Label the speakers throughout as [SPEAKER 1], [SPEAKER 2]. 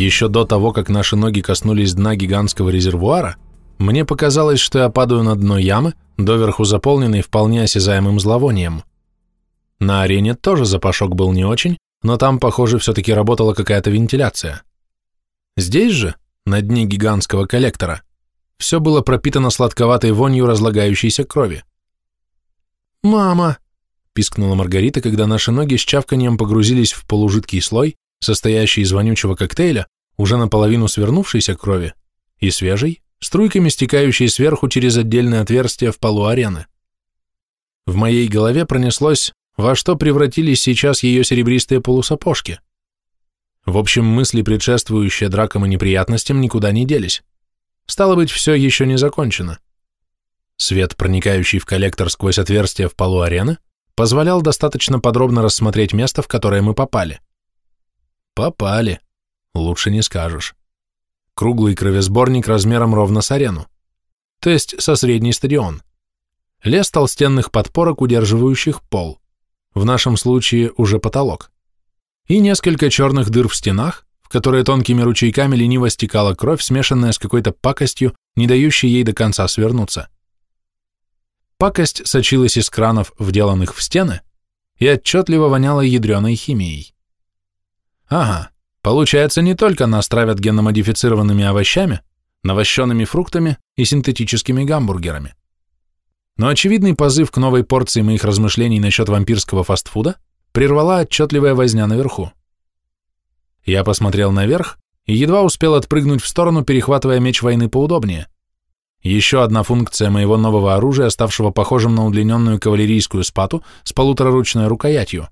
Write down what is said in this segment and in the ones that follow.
[SPEAKER 1] Еще до того, как наши ноги коснулись дна гигантского резервуара, мне показалось, что я падаю на дно ямы, доверху заполненной вполне осязаемым зловонием. На арене тоже запашок был не очень, но там, похоже, все-таки работала какая-то вентиляция. Здесь же, на дне гигантского коллектора, все было пропитано сладковатой вонью разлагающейся крови.
[SPEAKER 2] «Мама!»
[SPEAKER 1] – пискнула Маргарита, когда наши ноги с чавканием погрузились в полужидкий слой, состоящий из вонючего коктейля, уже наполовину свернувшейся крови, и свежей, струйками стекающей сверху через отдельное отверстие в полу арены. В моей голове пронеслось, во что превратились сейчас ее серебристые полусапожки. В общем, мысли, предшествующие дракам и неприятностям, никуда не делись. Стало быть, все еще не закончено. Свет, проникающий в коллектор сквозь отверстие в полу арены, позволял достаточно подробно рассмотреть место, в которое мы попали. Попали. Лучше не скажешь. Круглый кровесборник размером ровно с арену. То есть со средний стадион. Лес толстенных подпорок, удерживающих пол. В нашем случае уже потолок. И несколько черных дыр в стенах, которой тонкими ручейками лениво стекала кровь, смешанная с какой-то пакостью, не дающей ей до конца свернуться. Пакость сочилась из кранов, вделанных в стены, и отчетливо воняла ядреной химией. Ага, получается, не только нас травят генномодифицированными овощами, навощенными фруктами и синтетическими гамбургерами. Но очевидный позыв к новой порции моих размышлений насчет вампирского фастфуда прервала отчетливая возня наверху. Я посмотрел наверх и едва успел отпрыгнуть в сторону, перехватывая меч войны поудобнее. Еще одна функция моего нового оружия, ставшего похожим на удлиненную кавалерийскую спату с полутораручной рукоятью.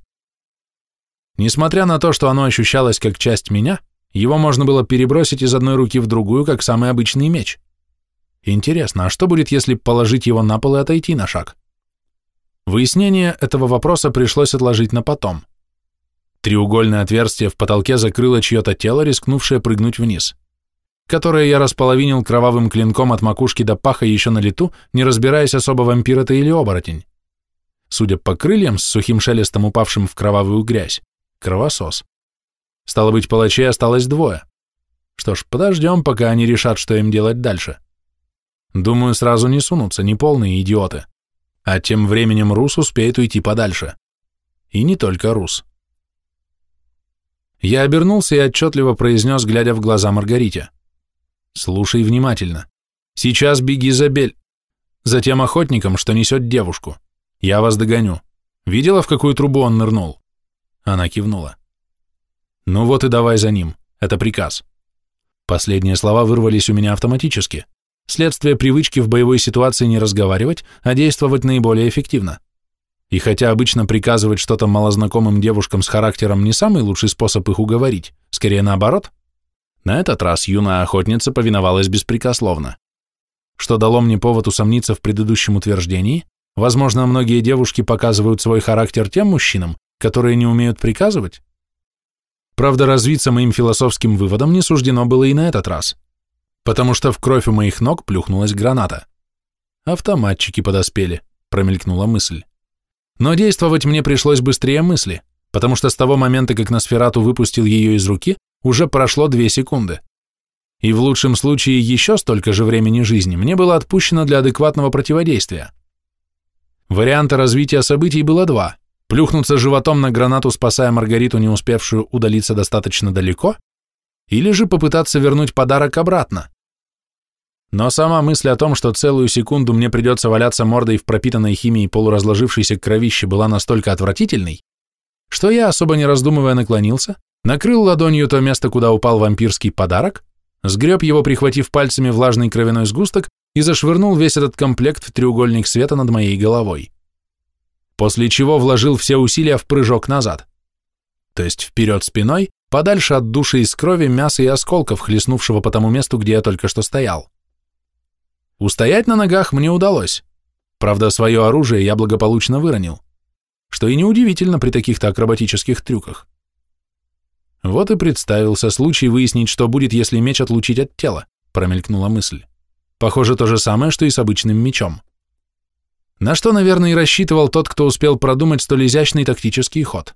[SPEAKER 1] Несмотря на то, что оно ощущалось как часть меня, его можно было перебросить из одной руки в другую, как самый обычный меч. Интересно, а что будет, если положить его на пол и отойти на шаг? Выяснение этого вопроса пришлось отложить на потом. Треугольное отверстие в потолке закрыло чье-то тело, рискнувшее прыгнуть вниз, которое я располовинил кровавым клинком от макушки до паха еще на лету, не разбираясь особо, вампир это или оборотень. Судя по крыльям с сухим шелестом, упавшим в кровавую грязь, кровосос. Стало быть, палачей осталось двое. Что ж, подождем, пока они решат, что им делать дальше. Думаю, сразу не сунутся, не полные идиоты. А тем временем Рус успеет уйти подальше. И не только Рус. Я обернулся и отчетливо произнес, глядя в глаза Маргарите. «Слушай внимательно. Сейчас беги за Бель. За тем охотником, что несет девушку. Я вас догоню. Видела, в какую трубу он нырнул?» Она кивнула. «Ну вот и давай за ним. Это приказ». Последние слова вырвались у меня автоматически. Следствие привычки в боевой ситуации не разговаривать, а действовать наиболее эффективно. И хотя обычно приказывать что-то малознакомым девушкам с характером не самый лучший способ их уговорить, скорее наоборот, на этот раз юная охотница повиновалась беспрекословно. Что дало мне повод усомниться в предыдущем утверждении, возможно, многие девушки показывают свой характер тем мужчинам, которые не умеют приказывать. Правда, развиться моим философским выводом не суждено было и на этот раз, потому что в кровь у моих ног плюхнулась граната. Автоматчики подоспели, промелькнула мысль. Но действовать мне пришлось быстрее мысли, потому что с того момента, как Носферату выпустил ее из руки, уже прошло две секунды. И в лучшем случае еще столько же времени жизни мне было отпущено для адекватного противодействия. Варианта развития событий было два. Плюхнуться животом на гранату, спасая Маргариту, не успевшую удалиться достаточно далеко, или же попытаться вернуть подарок обратно. Но сама мысль о том, что целую секунду мне придется валяться мордой в пропитанной химией полуразложившейся кровище была настолько отвратительной, что я, особо не раздумывая, наклонился, накрыл ладонью то место, куда упал вампирский подарок, сгреб его, прихватив пальцами влажный кровяной сгусток и зашвырнул весь этот комплект в треугольник света над моей головой. После чего вложил все усилия в прыжок назад. То есть вперед спиной, подальше от души из крови, мяса и осколков, хлестнувшего по тому месту, где я только что стоял. Устоять на ногах мне удалось. Правда, свое оружие я благополучно выронил, что и неудивительно при таких-то акробатических трюках. Вот и представился случай выяснить, что будет, если меч отлучить от тела, промелькнула мысль. Похоже, то же самое, что и с обычным мечом. На что, наверное, и рассчитывал тот, кто успел продумать столь изящный тактический ход.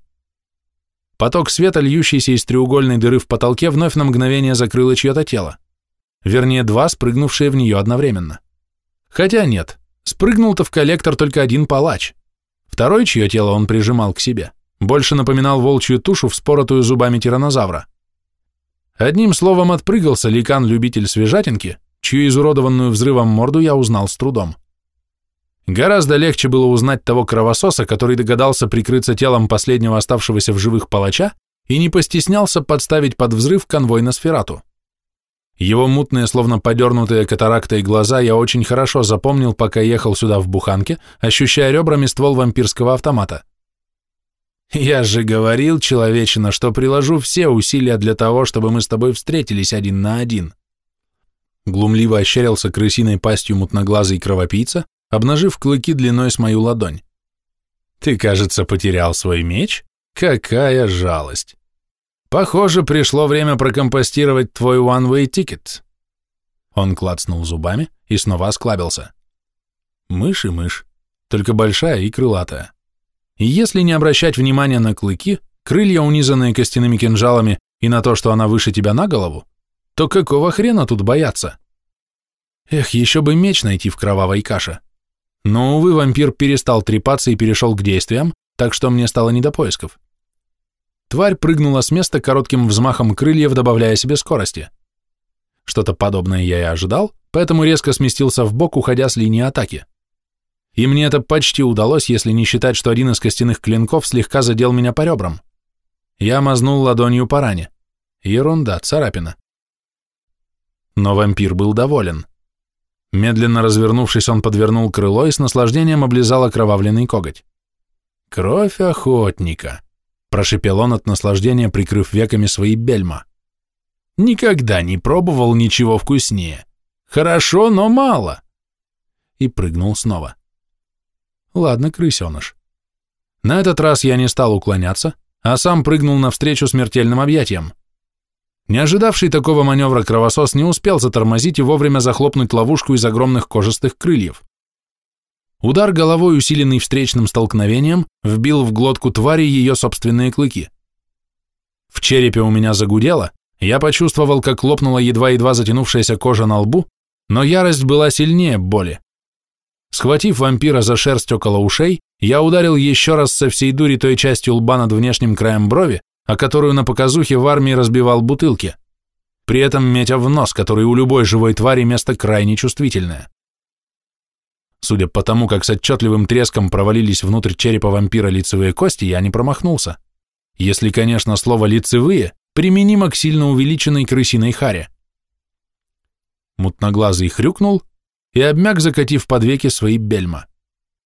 [SPEAKER 1] Поток света, льющийся из треугольной дыры в потолке, вновь на мгновение закрыло чье-то тело. Вернее, два, спрыгнувшие в нее одновременно. Хотя нет, спрыгнул-то в коллектор только один палач. Второй, чье тело он прижимал к себе, больше напоминал волчью тушу, вспоротую зубами тиранозавра. Одним словом, отпрыгался ликан-любитель свежатинки, чью изуродованную взрывом морду я узнал с трудом. Гораздо легче было узнать того кровососа, который догадался прикрыться телом последнего оставшегося в живых палача и не постеснялся подставить под взрыв конвой на сферату. Его мутные, словно подернутые катарактой глаза я очень хорошо запомнил, пока ехал сюда в буханке, ощущая ребрами ствол вампирского автомата. Я же говорил, человечина, что приложу все усилия для того, чтобы мы с тобой встретились один на один. Глумливо ощерился крысиной пастью мутноглазый кровопийца, обнажив клыки длиной с мою ладонь. Ты, кажется, потерял свой меч? Какая жалость! Похоже, пришло время прокомпостировать твой one-way ticket. Он клацнул зубами и снова осклабился. Мышь и мышь, только большая и крылатая. И если не обращать внимания на клыки, крылья, унизанные костяными кинжалами, и на то, что она выше тебя на голову, то какого хрена тут бояться? Эх, еще бы меч найти в кровавой каше. Но, увы, вампир перестал трепаться и перешел к действиям, так что мне стало не до поисков. Тварь прыгнула с места коротким взмахом крыльев, добавляя себе скорости. Что-то подобное я и ожидал, поэтому резко сместился в бок, уходя с линии атаки. И мне это почти удалось, если не считать, что один из костяных клинков слегка задел меня по ребрам. Я мазнул ладонью по ране. Ерунда, царапина. Но вампир был доволен. Медленно развернувшись, он подвернул крыло и с наслаждением облизал окровавленный коготь. Кровь охотника прошипел он от наслаждения, прикрыв веками свои бельма. Никогда не пробовал ничего вкуснее. Хорошо, но мало. И прыгнул снова. Ладно, крысеныш. На этот раз я не стал уклоняться, а сам прыгнул навстречу смертельным объятиям. Не ожидавший такого маневра кровосос не успел затормозить и вовремя захлопнуть ловушку из огромных кожистых крыльев. Удар головой, усиленный встречным столкновением, вбил в глотку твари ее собственные клыки. В черепе у меня загудело, я почувствовал, как лопнула едва-едва затянувшаяся кожа на лбу, но ярость была сильнее боли. Схватив вампира за шерсть около ушей, я ударил еще раз со всей дури той частью лба над внешним краем брови, о которую на показухе в армии разбивал бутылки, при этом метя в нос, который у любой живой твари место крайне чувствительное. Судя по тому, как с отчетливым треском провалились внутрь черепа вампира лицевые кости, я не промахнулся. Если, конечно, слово «лицевые» применимо к сильно увеличенной крысиной харе. Мутноглазый хрюкнул и обмяк, закатив под веки свои бельма.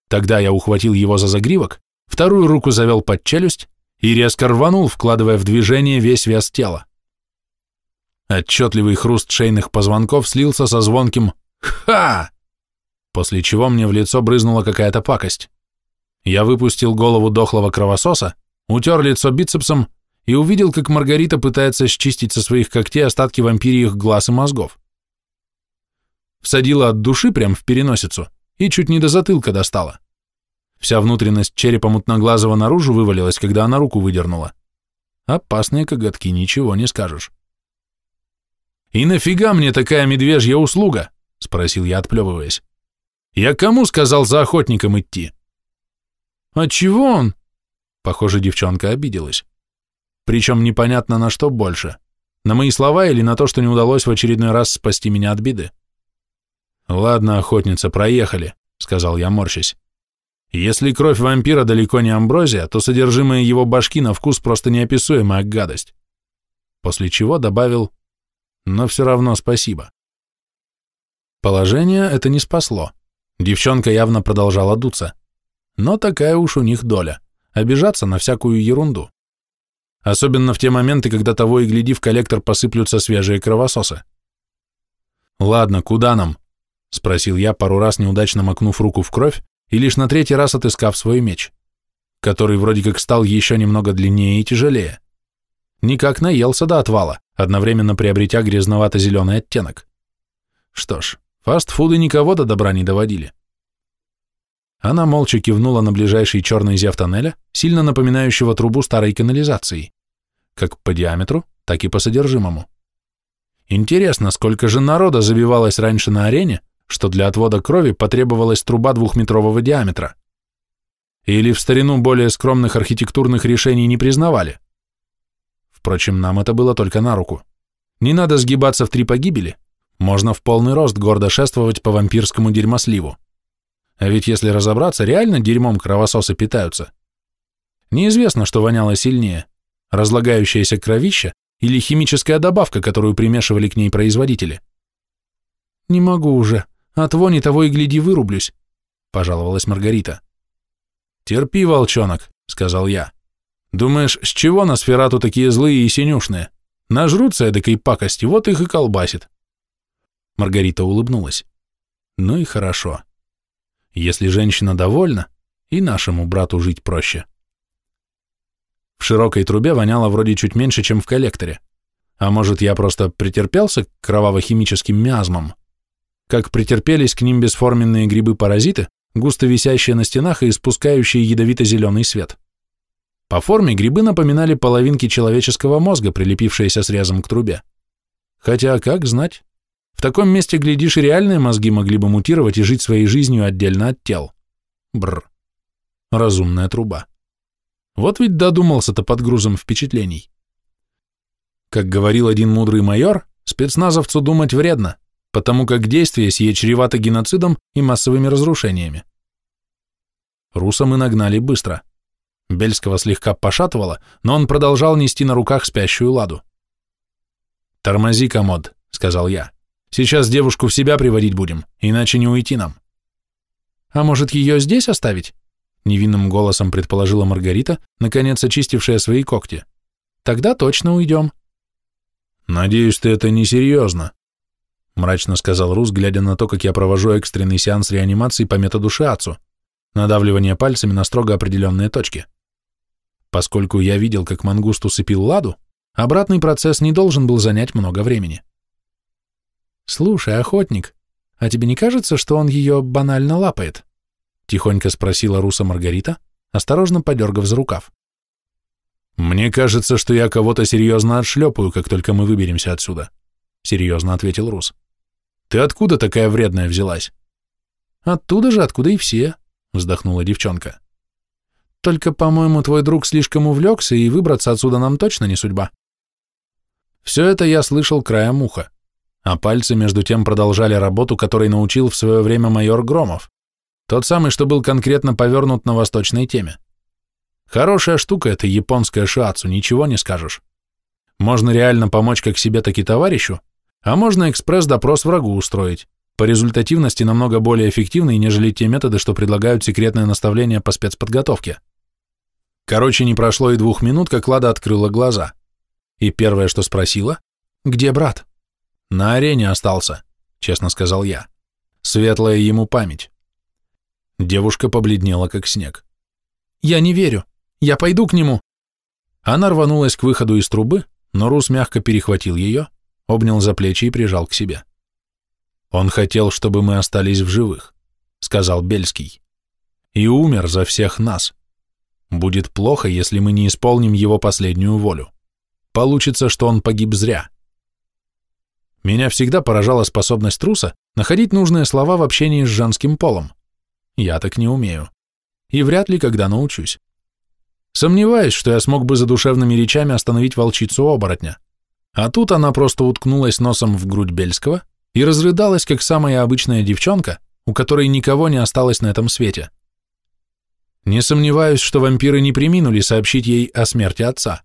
[SPEAKER 1] Тогда я ухватил его за загривок, вторую руку завел под челюсть и резко рванул, вкладывая в движение весь вес тела. Отчетливый хруст шейных позвонков слился со звонким «Ха!» после чего мне в лицо брызнула какая-то пакость. Я выпустил голову дохлого кровососа, утер лицо бицепсом и увидел, как Маргарита пытается счистить со своих когтей остатки вампирьих глаз и мозгов. Всадила от души прям в переносицу и чуть не до затылка достала. Вся внутренность черепа мутноглазого наружу вывалилась, когда она руку выдернула. Опасные коготки, ничего не скажешь. «И нафига мне такая медвежья услуга?» — спросил я, отплевываясь. Я кому сказал за охотником идти? А чего он? Похоже, девчонка обиделась. Причем непонятно на что больше. На мои слова или на то, что не удалось в очередной раз спасти меня от беды. Ладно, охотница, проехали, сказал я, морщась. Если кровь вампира далеко не амброзия, то содержимое его башки на вкус просто неописуемая гадость. После чего добавил, но все равно спасибо. Положение это не спасло. Девчонка явно продолжала дуться. Но такая уж у них доля – обижаться на всякую ерунду. Особенно в те моменты, когда того и гляди в коллектор посыплются свежие кровососы. «Ладно, куда нам?» – спросил я, пару раз неудачно макнув руку в кровь и лишь на третий раз отыскав свой меч, который вроде как стал еще немного длиннее и тяжелее. Никак наелся до отвала, одновременно приобретя грязновато-зеленый оттенок. Что ж, Фастфуды никого до добра не доводили. Она молча кивнула на ближайший черный зев тоннеля, сильно напоминающего трубу старой канализации, как по диаметру, так и по содержимому. Интересно, сколько же народа забивалось раньше на арене, что для отвода крови потребовалась труба двухметрового диаметра. Или в старину более скромных архитектурных решений не признавали. Впрочем, нам это было только на руку. Не надо сгибаться в три погибели, можно в полный рост гордо шествовать по вампирскому дерьмосливу. А ведь если разобраться, реально дерьмом кровососы питаются. Неизвестно, что воняло сильнее – разлагающаяся кровища или химическая добавка, которую примешивали к ней производители.
[SPEAKER 2] «Не могу уже, от вони того и гляди вырублюсь», – пожаловалась Маргарита.
[SPEAKER 1] «Терпи, волчонок», – сказал я. «Думаешь, с чего на сферату такие злые и синюшные? Нажрутся эдакой пакости, вот их и колбасит».
[SPEAKER 2] Маргарита улыбнулась. «Ну и хорошо. Если женщина довольна, и нашему брату жить проще».
[SPEAKER 1] В широкой трубе воняло вроде чуть меньше, чем в коллекторе. А может, я просто претерпелся к кроваво-химическим миазмам? Как претерпелись к ним бесформенные грибы-паразиты, густо висящие на стенах и испускающие ядовито-зеленый свет. По форме грибы напоминали половинки человеческого мозга, прилепившиеся срезом к трубе. Хотя, как знать, в таком месте, глядишь, и реальные мозги могли бы мутировать и жить своей жизнью отдельно от тел. Бр. Разумная труба. Вот ведь додумался-то под грузом впечатлений. Как говорил один мудрый майор, спецназовцу думать вредно, потому как действие сие чревато геноцидом и массовыми разрушениями. Руса мы нагнали быстро. Бельского слегка пошатывало, но он продолжал нести на руках спящую ладу. «Тормози, комод», — сказал я. «Сейчас девушку в себя приводить будем, иначе не уйти нам».
[SPEAKER 2] «А может, ее здесь оставить?» невинным голосом предположила Маргарита, наконец очистившая свои когти. Тогда точно уйдем.
[SPEAKER 1] Надеюсь, ты это несерьезно, мрачно сказал Рус, глядя на то, как я провожу экстренный сеанс реанимации по методу Шиацу, надавливание пальцами на строго определенные точки. Поскольку я видел, как мангуст усыпил ладу, обратный процесс не должен был занять много времени.
[SPEAKER 2] «Слушай, охотник, а тебе не кажется, что он ее банально лапает?» Тихонько спросила Руса Маргарита, осторожно подергав за рукав.
[SPEAKER 1] «Мне кажется, что я кого-то серьезно отшлепаю, как только мы выберемся отсюда», — серьезно ответил Рус. «Ты откуда такая вредная взялась?»
[SPEAKER 2] «Оттуда же, откуда и все», — вздохнула девчонка. «Только, по-моему, твой друг слишком увлекся, и выбраться отсюда нам точно не судьба».
[SPEAKER 1] Все это я слышал краем уха, а пальцы между тем продолжали работу, которой научил в свое время майор Громов. Тот самый, что был конкретно повернут на восточной теме. Хорошая штука это японская шиацу, ничего не скажешь. Можно реально помочь как себе, так и товарищу, а можно экспресс-допрос врагу устроить. По результативности намного более эффективные, нежели те методы, что предлагают секретное наставление по спецподготовке. Короче, не прошло и двух минут, как Лада открыла глаза. И первое, что спросила, «Где брат?» «На арене остался», — честно сказал я. Светлая ему память. Девушка побледнела, как снег.
[SPEAKER 2] «Я не верю. Я пойду к нему».
[SPEAKER 1] Она рванулась к выходу из трубы, но Рус мягко перехватил ее, обнял за плечи и прижал к себе. «Он хотел, чтобы мы остались в живых», — сказал Бельский. «И умер за всех нас. Будет плохо, если мы не исполним его последнюю волю. Получится, что он погиб зря». Меня всегда поражала способность труса находить нужные слова в общении с женским полом. Я так не умею. И вряд ли когда научусь. Сомневаюсь, что я смог бы за душевными речами остановить волчицу-оборотня. А тут она просто уткнулась носом в грудь Бельского и разрыдалась, как самая обычная девчонка, у которой никого не осталось на этом свете. Не сомневаюсь, что вампиры не приминули сообщить ей о смерти отца.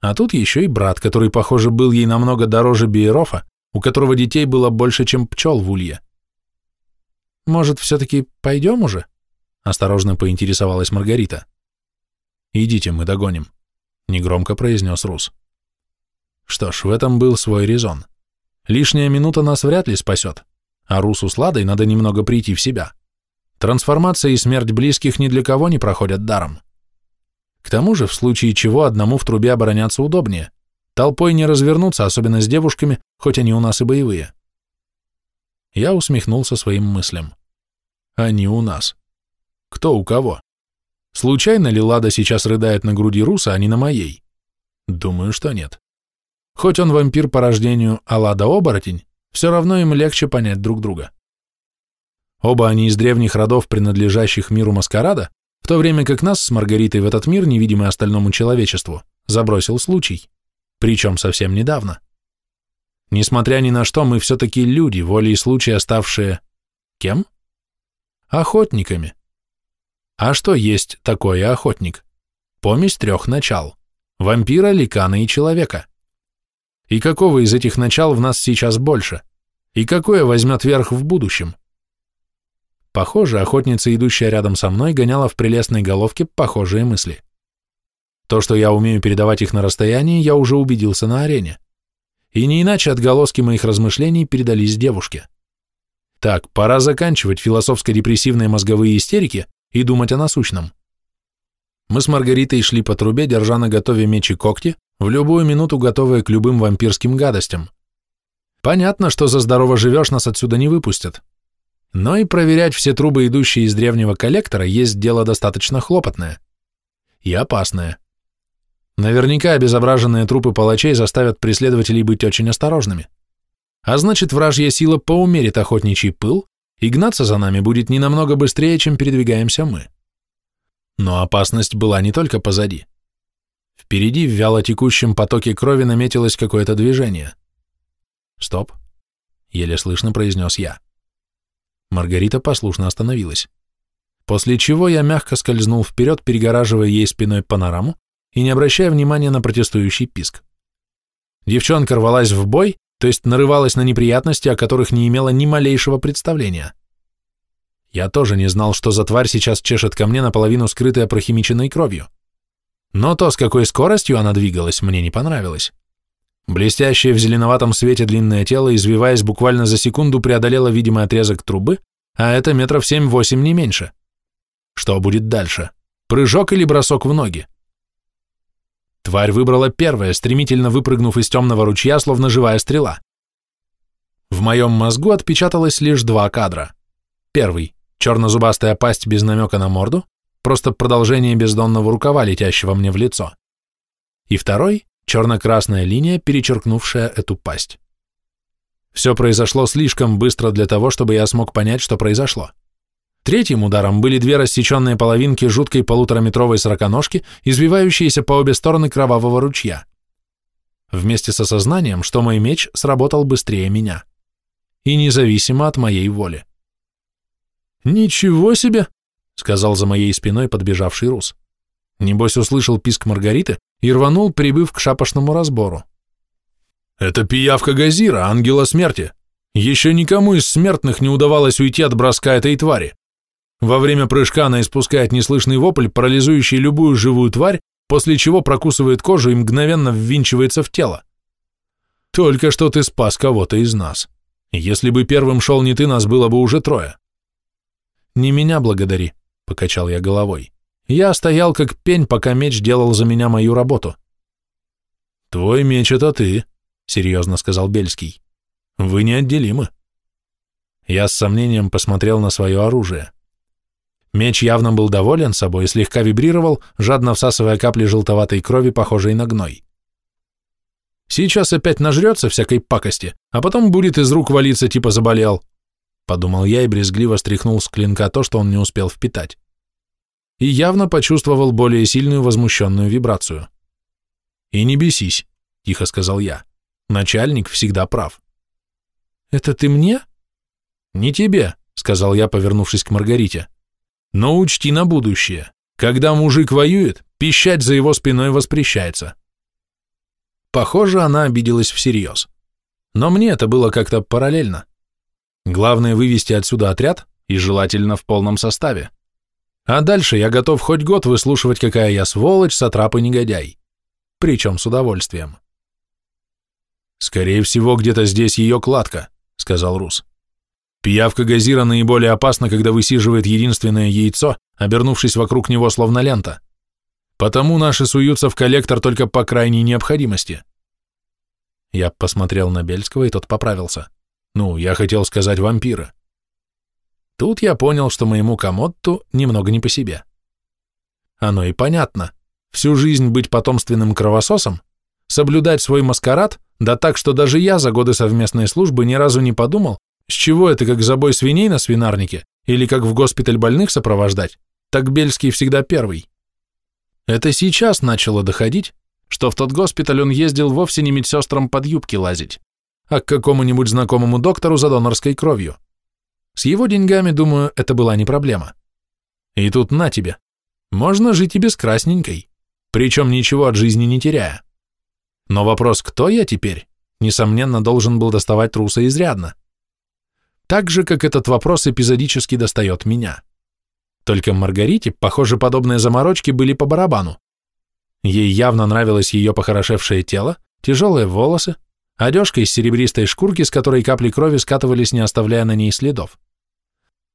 [SPEAKER 1] А тут еще и брат, который, похоже, был ей намного дороже Биерофа, у которого детей было больше, чем пчел в улье.
[SPEAKER 2] «Может, все-таки пойдем уже?» — осторожно поинтересовалась Маргарита.
[SPEAKER 1] «Идите, мы догоним», — негромко произнес Рус. Что ж, в этом был свой резон. Лишняя минута нас вряд ли спасет, а Русу с Ладой надо немного прийти в себя. Трансформация и смерть близких ни для кого не проходят даром. К тому же, в случае чего одному в трубе обороняться удобнее. Толпой не развернуться, особенно с девушками, хоть они у нас и боевые. Я усмехнулся своим мыслям. Они у нас. Кто у кого? Случайно ли Лада сейчас рыдает на груди Руса, а не на моей? Думаю, что нет. Хоть он вампир по рождению, а Лада оборотень, все равно им легче понять друг друга. Оба они из древних родов, принадлежащих миру маскарада, в то время как нас с Маргаритой в этот мир, невидимый остальному человечеству, забросил случай, причем совсем недавно. Несмотря ни на что, мы все-таки люди, волей случая ставшие... Кем? Охотниками. А что есть такое охотник? Помесь трех начал. Вампира, ликана и человека. И какого из этих начал в нас сейчас больше? И какое возьмет верх в будущем? Похоже, охотница, идущая рядом со мной, гоняла в прелестной головке похожие мысли. То, что я умею передавать их на расстоянии, я уже убедился на арене. И не иначе отголоски моих размышлений передались девушке. Так, пора заканчивать философско-депрессивные мозговые истерики и думать о насущном. Мы с Маргаритой шли по трубе, держа на готове меч и когти, в любую минуту готовые к любым вампирским гадостям. Понятно, что за здорово живешь нас отсюда не выпустят. Но и проверять все трубы, идущие из древнего коллектора, есть дело достаточно хлопотное. И опасное. Наверняка обезображенные трупы палачей заставят преследователей быть очень осторожными. А значит, вражья сила поумерит охотничий пыл, и гнаться за нами будет не намного быстрее, чем передвигаемся мы. Но опасность была не только позади. Впереди в вяло текущем потоке крови наметилось какое-то движение. «Стоп», — еле слышно произнес я. Маргарита послушно остановилась. После чего я мягко скользнул вперед, перегораживая ей спиной панораму и не обращая внимания на протестующий писк. Девчонка рвалась в бой, то есть нарывалась на неприятности, о которых не имела ни малейшего представления. Я тоже не знал, что за тварь сейчас чешет ко мне наполовину скрытая прохимиченной кровью. Но то, с какой скоростью она двигалась, мне не понравилось. Блестящее в зеленоватом свете длинное тело, извиваясь буквально за секунду, преодолело видимый отрезок трубы, а это метров семь-восемь не меньше. Что будет дальше? Прыжок или бросок в ноги? Тварь выбрала первое, стремительно выпрыгнув из темного ручья, словно живая стрела. В моем мозгу отпечаталось лишь два кадра. Первый — черно-зубастая пасть без намека на морду, просто продолжение бездонного рукава, летящего мне в лицо. И второй черно-красная линия, перечеркнувшая эту пасть. Все произошло слишком быстро для того, чтобы я смог понять, что произошло. Третьим ударом были две рассеченные половинки жуткой полутораметровой сороконожки, извивающиеся по обе стороны кровавого ручья. Вместе с осознанием, что мой меч сработал быстрее меня. И независимо от моей воли. «Ничего себе!» — сказал за моей спиной подбежавший рус. Небось услышал писк Маргариты и рванул, прибыв к шапошному разбору. «Это пиявка Газира, ангела смерти. Еще никому из смертных не удавалось уйти от броска этой твари. Во время прыжка она испускает неслышный вопль, парализующий любую живую тварь, после чего прокусывает кожу и мгновенно ввинчивается в тело. Только что ты спас кого-то из нас. Если бы первым шел не ты, нас было бы уже трое. Не меня благодари, покачал я головой. Я стоял как пень, пока меч делал за меня мою работу. Твой меч — это ты, — серьезно сказал Бельский. Вы неотделимы. Я с сомнением посмотрел на свое оружие. Меч явно был доволен собой и слегка вибрировал, жадно всасывая капли желтоватой крови, похожей на гной. Сейчас опять нажрется всякой пакости, а потом будет из рук валиться, типа заболел, — подумал я и брезгливо стряхнул с клинка то, что он не успел впитать и явно почувствовал более сильную возмущенную вибрацию. «И не бесись», — тихо сказал я. «Начальник всегда прав». «Это ты мне?» «Не тебе», — сказал я, повернувшись к Маргарите. «Но учти на будущее. Когда мужик воюет, пищать за его спиной воспрещается». Похоже, она обиделась всерьез. Но мне это было как-то параллельно. Главное вывести отсюда отряд, и желательно в полном составе. А дальше я готов хоть год выслушивать, какая я сволочь, сатрап и негодяй. Причем с удовольствием. «Скорее всего, где-то здесь ее кладка», — сказал Рус. «Пиявка газира наиболее опасна, когда высиживает единственное яйцо, обернувшись вокруг него словно лента. Потому наши суются в коллектор только по крайней необходимости». Я посмотрел на Бельского, и тот поправился. «Ну, я хотел сказать вампира». Тут я понял, что моему комотту немного не по себе. Оно и понятно. Всю жизнь быть потомственным кровососом соблюдать свой маскарад, да так, что даже я за годы совместной службы ни разу не подумал, с чего это как забой свиней на свинарнике или как в госпиталь больных сопровождать, так Бельский всегда первый. Это сейчас начало доходить, что в тот госпиталь он ездил вовсе не медсестрам под юбки лазить, а к какому-нибудь знакомому доктору за донорской кровью. С его деньгами, думаю, это была не проблема. И тут на тебе. Можно жить и без красненькой, причем ничего от жизни не теряя. Но вопрос, кто я теперь, несомненно, должен был доставать труса изрядно. Так же, как этот вопрос эпизодически достает меня. Только Маргарите, похоже, подобные заморочки были по барабану. Ей явно нравилось ее похорошевшее тело, тяжелые волосы, одежка из серебристой шкурки, с которой капли крови скатывались, не оставляя на ней следов.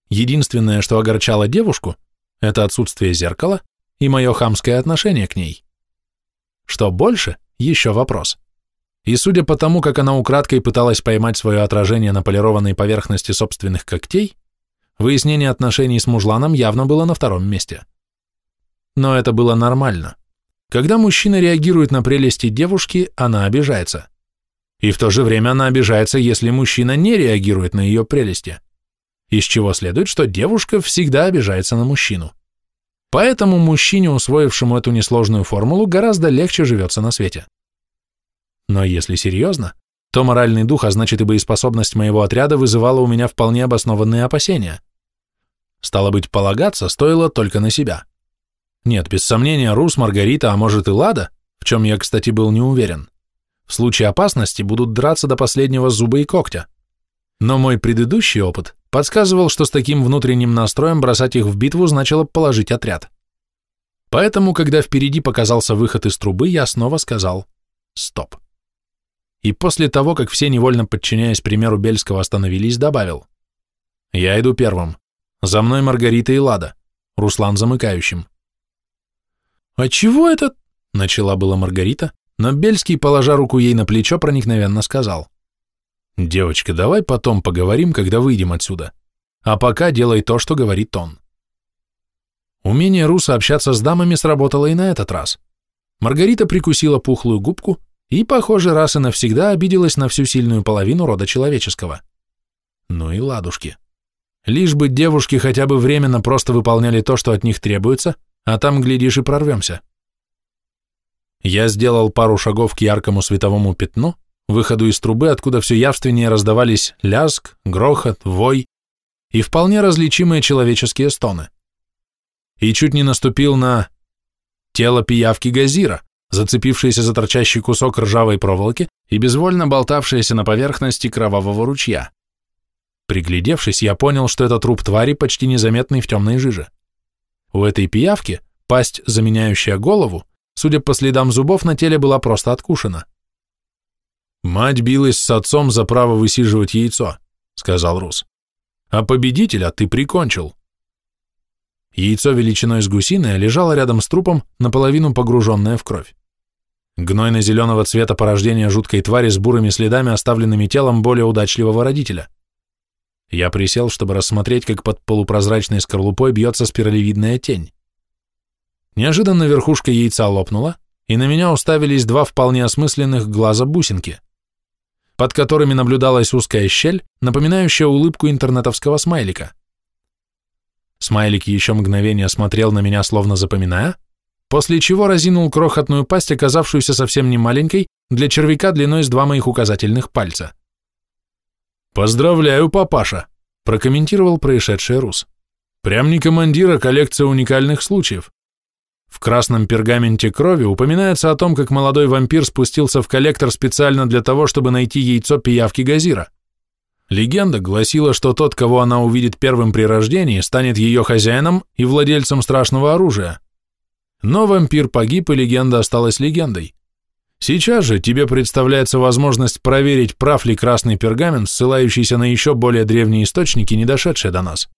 [SPEAKER 1] Единственное, что огорчало девушку, это отсутствие зеркала и мое хамское отношение к ней. Что больше, еще вопрос. И судя по тому, как она украдкой пыталась поймать свое отражение на полированной поверхности собственных когтей, выяснение отношений с мужланом явно было на втором месте. Но это было нормально. Когда мужчина реагирует на прелести девушки, она обижается. И в то же время она обижается, если мужчина не реагирует на ее прелести. Из чего следует, что девушка всегда обижается на мужчину. Поэтому мужчине, усвоившему эту несложную формулу, гораздо легче живется на свете. Но если серьезно, то моральный дух, а значит и боеспособность моего отряда вызывала у меня вполне обоснованные опасения. Стало быть, полагаться стоило только на себя. Нет, без сомнения, Рус, Маргарита, а может и Лада, в чем я, кстати, был не уверен, в случае опасности будут драться до последнего зуба и когтя. Но мой предыдущий опыт подсказывал, что с таким внутренним настроем бросать их в битву значило положить отряд. Поэтому, когда впереди показался выход из трубы, я снова сказал «стоп» и после того, как все, невольно подчиняясь примеру Бельского, остановились, добавил. «Я иду первым. За мной Маргарита и Лада. Руслан замыкающим». «А чего это?» — начала была Маргарита, но Бельский, положа руку ей на плечо, проникновенно сказал. «Девочка, давай потом поговорим, когда выйдем отсюда. А пока делай то, что говорит он». Умение Руса общаться с дамами сработало и на этот раз. Маргарита прикусила пухлую губку, и, похоже, раз и навсегда обиделась на всю сильную половину рода человеческого. Ну и ладушки. Лишь бы девушки хотя бы временно просто выполняли то, что от них требуется, а там, глядишь, и прорвемся. Я сделал пару шагов к яркому световому пятну, выходу из трубы, откуда все явственнее раздавались ляск, грохот, вой и вполне различимые человеческие стоны. И чуть не наступил на тело пиявки Газира, зацепившаяся за торчащий кусок ржавой проволоки и безвольно болтавшаяся на поверхности кровавого ручья. Приглядевшись, я понял, что это труп твари, почти незаметный в темной жиже. У этой пиявки пасть, заменяющая голову, судя по следам зубов, на теле была просто откушена. «Мать билась с отцом за право высиживать яйцо», — сказал Рус. «А победителя ты прикончил». Яйцо величиной с гусиное лежало рядом с трупом, наполовину погруженное в кровь. Гнойно-зеленого цвета порождения жуткой твари с бурыми следами, оставленными телом более удачливого родителя. Я присел, чтобы рассмотреть, как под полупрозрачной скорлупой бьется спиралевидная тень. Неожиданно верхушка яйца лопнула, и на меня уставились два вполне осмысленных глаза бусинки, под которыми наблюдалась узкая щель, напоминающая улыбку интернетовского смайлика. Смайлик еще мгновение смотрел на меня, словно запоминая, после чего разинул крохотную пасть, оказавшуюся совсем не маленькой, для червяка длиной с два моих указательных пальца. «Поздравляю, папаша», – прокомментировал происшедший Рус. «Прям не командира, коллекция уникальных случаев. В красном пергаменте крови упоминается о том, как молодой вампир спустился в коллектор специально для того, чтобы найти яйцо пиявки Газира. Легенда гласила, что тот, кого она увидит первым при рождении, станет ее хозяином и владельцем страшного оружия. Но вампир погиб, и легенда осталась легендой. Сейчас же тебе представляется возможность проверить, прав ли красный пергамент, ссылающийся на еще более древние источники, не дошедшие до нас.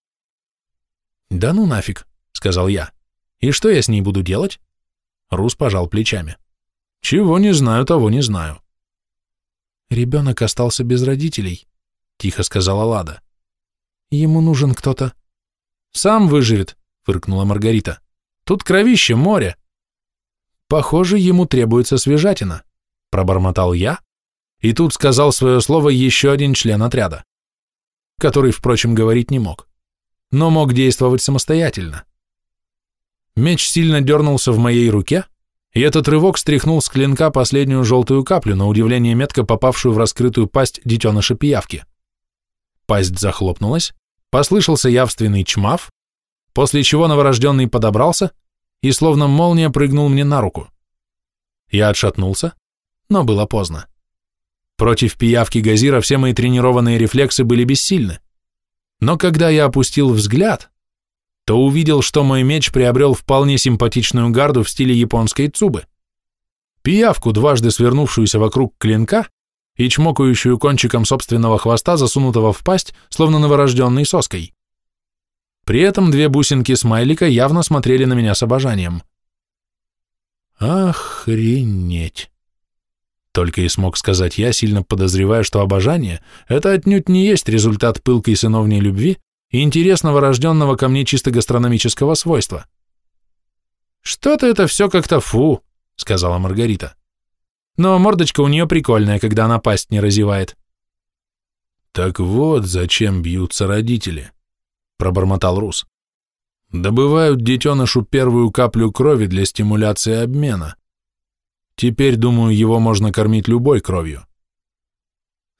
[SPEAKER 1] «Да ну нафиг», — сказал я. «И что я с ней буду делать?» Рус пожал плечами. «Чего не знаю, того не знаю». Ребенок остался без родителей, — тихо сказала Лада. Ему нужен кто-то. Сам выживет, — фыркнула Маргарита. Тут кровище, море. Похоже, ему требуется свежатина. пробормотал я, и тут сказал свое слово еще один член отряда, который, впрочем, говорить не мог, но мог действовать самостоятельно. Меч сильно дернулся в моей руке, и этот рывок стряхнул с клинка последнюю желтую каплю, на удивление метко попавшую в раскрытую пасть детеныша пиявки. Пасть захлопнулась, послышался явственный чмав, после чего новорожденный подобрался и словно молния прыгнул мне на руку. Я отшатнулся, но было поздно. Против пиявки Газира все мои тренированные рефлексы были бессильны. Но когда я опустил взгляд, то увидел, что мой меч приобрел вполне симпатичную гарду в стиле японской цубы. Пиявку, дважды свернувшуюся вокруг клинка и чмокающую кончиком собственного хвоста, засунутого в пасть, словно новорожденной соской. При этом две бусинки смайлика явно смотрели на меня с обожанием. «Охренеть!» Только и смог сказать я, сильно подозревая, что обожание — это отнюдь не есть результат пылкой сыновней любви и интересного рожденного ко мне чисто гастрономического свойства. «Что-то это все как-то фу», — сказала Маргарита. «Но мордочка у нее прикольная, когда она пасть не разевает». «Так вот, зачем бьются родители», — пробормотал Рус. «Добывают детенышу первую каплю крови для стимуляции обмена. Теперь, думаю, его можно кормить любой кровью».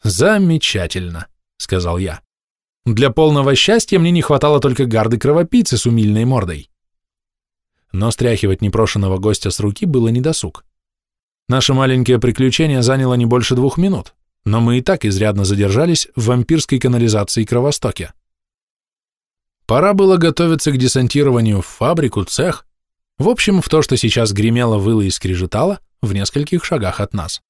[SPEAKER 2] «Замечательно», — сказал я. Для полного счастья мне не хватало только гарды кровопийцы с умильной мордой. Но стряхивать непрошенного гостя с руки было недосуг. Наше маленькое приключение заняло не больше двух минут, но мы и так изрядно задержались в вампирской канализации Кровостоке. Пора было готовиться к десантированию в фабрику, цех, в общем, в то, что сейчас гремело, выло и скрежетало в нескольких шагах от нас.